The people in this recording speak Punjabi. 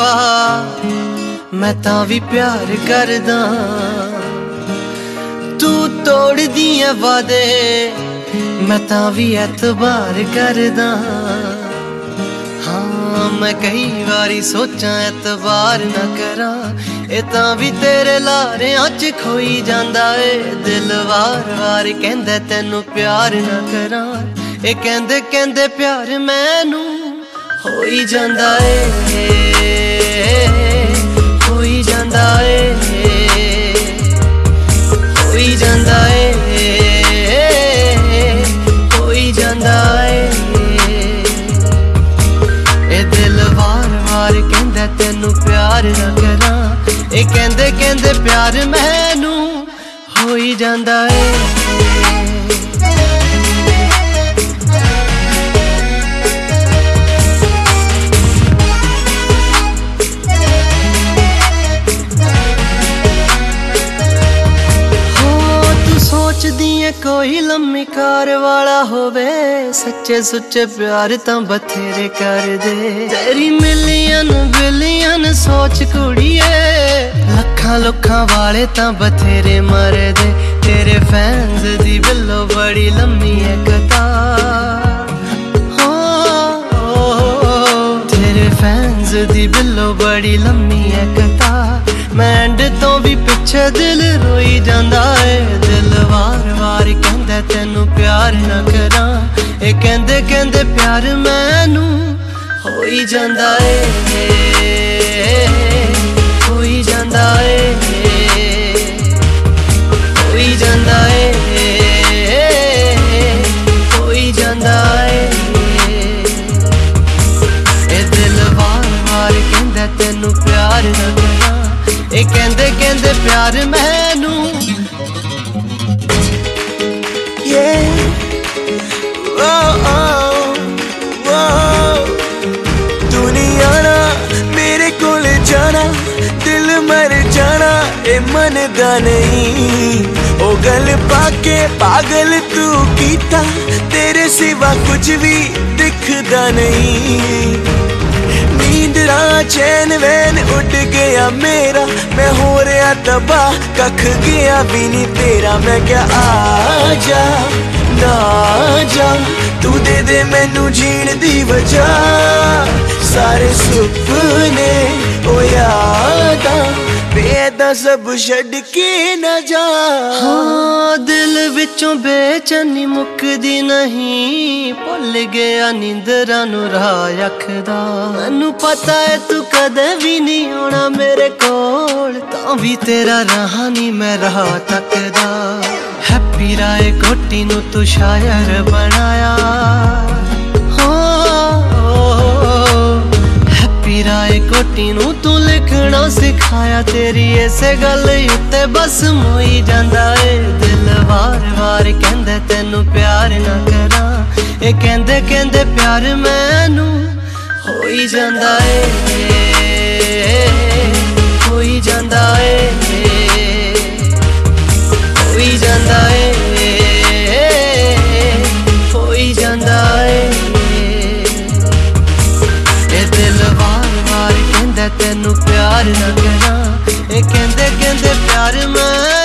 ਬੇਵਫਾ ਮੈਂ ਤਾਂ ਵੀ ਪਿਆਰ ਕਰਦਾ। ਤੂੰ ਤੋੜਦੀ ਐ ਵਾਦੇ, ਮੈਂ ਤਾਂ ਵੀ ਐਤਬਾਰ ਕਰਦਾ। ਹਾਂ, ਮੈਂ ਕਈ ਵਾਰੀ ਸੋਚਾਂ ਐਤਬਾਰ ਨਾ ਕਰਾਂ। ਇਹ ਤਾਂ ਵੀ ਤੇਰੇ ਲਾਰਿਆਂ 'ਚ ਖੋਈ ਜਾਂਦਾ ਏ। ਦਿਲ ਵਾਰ-ਵਾਰ ਕਹਿੰਦਾ, ਤੈਨੂੰ ਪਿਆਰ ਨਾ ਕਰਾਂ। ਇਹ ਕਹਿੰਦੇ ਕਹਿੰਦੇ ਪਿਆਰ ਮੈਨੂੰ ਹੋਈ ਜਾਂਦਾ ਏ। ਜਾਂਦਾ ਏ। ਹੋਈ ਜਾਂਦਾ ਏ। ਹੋਈ ਜਾਂਦਾ ਏ। ਇਹ ਦਿਲ ਵਾਰ-ਵਾਰ ਕਹਿੰਦਾ, ਤੈਨੂੰ ਪਿਆਰ ਨਾ ਕਰਾਂ। ਇਹ ਕਹਿੰਦੇ ਕਹਿੰਦੇ, ਪਿਆਰ ਮੈਨੂੰ ਹੋਈ ਜਾਂਦਾ ਏ। ਸੋਚਦੀ ਐ ਕੋਈ ਲੰਮੀ ਕਾਰ ਵਾਲਾ ਹੋਵੇ, ਸੱਚੇ ਸੁੱਚੇ ਪਿਆਰ ਤਾਂ ਬਥੇਰੇ ਕਰਦੇ। ਤੇਰੀ ਮਿਲੀਅਨ, ਬਿਲੀਅਨ ਸੋਚ ਕੁੜੀਏ, ਲੱਖਾਂ ਲੱਖਾਂ ਵਾਲੇ ਤਾਂ ਬਥੇਰੇ ਮਰਦੇ। ਤੇਰੇ ਫੈਨਸ ਦੀ ਬਿੱਲੋ ਬੜੀ ਲੰਮੀ ਐ ਕਤਾਰ ਤੇਰੇ ਫੈਨਸ ਦੀ ਬਿੱਲੋ ਬੜੀ ਲੰਮੀ ਐ ਕਤਾਰ ਮੈਂਡ ਤੋਂ ਵੀ ਪਿੱਛੇ ਦਿਲ ਰੋਈ ਜਾਂਦਾ ਏ। ਦਿਲ ਵਾਰ-ਵਾਰ ਕਹਿੰਦਾ, ਤੈਨੂੰ ਪਿਆਰ ਨਾ ਕਰਾਂ। ਇਹ ਕਹਿੰਦੇ ਕਹਿੰਦੇ, ਪਿਆਰ ਮੈਨੂੰ ਹੋਈ ਜਾਂਦਾ ਏ। ਕਹਿੰਦੇ ਕਹਿੰਦੇ ਪਿਆਰ ਮੈਨੂੰ yeah. Oh, oh, oh. ਦੁਨੀਆ ਨਾ ਮੇਰੇ ਕੋਲ ਜਾਣਾ ਦਿਲ ਮਰ ਜਾਣਾ ਇਹ ਮੰਨਦਾ ਨਹੀਂ ਉਹ ਗੱਲ ਪਾ ਕੇ ਪਾਗਲ ਤੂੰ ਕੀਤਾ ਤੇਰੇ ਸਿਵਾ ਕੁਝ ਵੀ ਦਿਖਦਾ ਚੈਨ ਵੈਨ ਉੱਡ ਗਿਆ ਮੇਰਾ। ਮੈਂ ਹੋ ਰਿਹਾ ਤਬਾ ਕੱਖ ਗਿਆ ਵੀ ਨਹੀਂ ਤੇਰਾ। ਮੈਂ ਕਿਹਾ, ਆ ਜਾ, ਨਾ ਜਾ, ਤੂੰ ਦੇ ਦੇ ਮੈਨੂੰ ਜੀਣ ਦੀ ਵਜ੍ਹਾ। ਸਾਰੇ ਸੁਪਨੇ ਉਹ ਬੇਦਾ ਸਭ ਛੱਡ ਕੇ ਨਾ ਜਾ ਹਾਂ ਦਿਲ ਵਿੱਚੋਂ ਬੇਚੈਨੀ ਮੁੱਕਦੀ ਨਹੀਂ ਭੁੱਲ ਗਿਆ ਨੀਂਦਰਾਂ ਨੂੰ ਰਾਹ ਅੱਖਦਾ ਮੈਨੂੰ ਪਤਾ ਏ ਤੂੰ ਕਦੇ ਵੀ ਨਹੀਂ ਆਉਣਾ ਮੇਰੇ ਕੋਲ ਤਾਂ ਵੀ ਤੇਰਾ ਰਾਹ ਨਹੀਂ ਮੈਂ ਰਾਹ ਤੱਕਦਾ ਹੈਪੀ ਰਾਏ ਕੋਟੀ ਨੂੰ ਤੂੰ ਸ਼ਾਇਰ ਬਣਾਇਆ ਸਿਖਾਇਆ ਤੇਰੀ ਇਸੇ ਗੱਲ ਉੱਤੇ ਬਸ ਮੋਈ ਜਾਂਦਾ ਏ। ਦਿਲ ਵਾਰ-ਵਾਰ ਕਹਿੰਦਾ, ਤੈਨੂੰ ਪਿਆਰ ਨਾ ਕਰਾਂ। ਇਹ ਕਹਿੰਦੇ ਕਹਿੰਦੇ ਪਿਆਰ ਮੈਨੂੰ ਹੋਈ ਜਾਂਦਾ ਏ। ਹੋਈ ਜਾਂਦਾ ਏ। ਹੋਈ ਜਾਂਦਾ ਏ। ਹੋਈ ਜਾਂਦਾ ਏ। ਇਹ ਦਿਲ ਵਾਰ ਲੱਗਦਾ ਤੈਨੂੰ ਪਿਆਰ ਨਾ ਕਰਾਂ। ਇਹ ਕਹਿੰਦੇ ਕਹਿੰਦੇ ਪਿਆਰ ਮੈਂ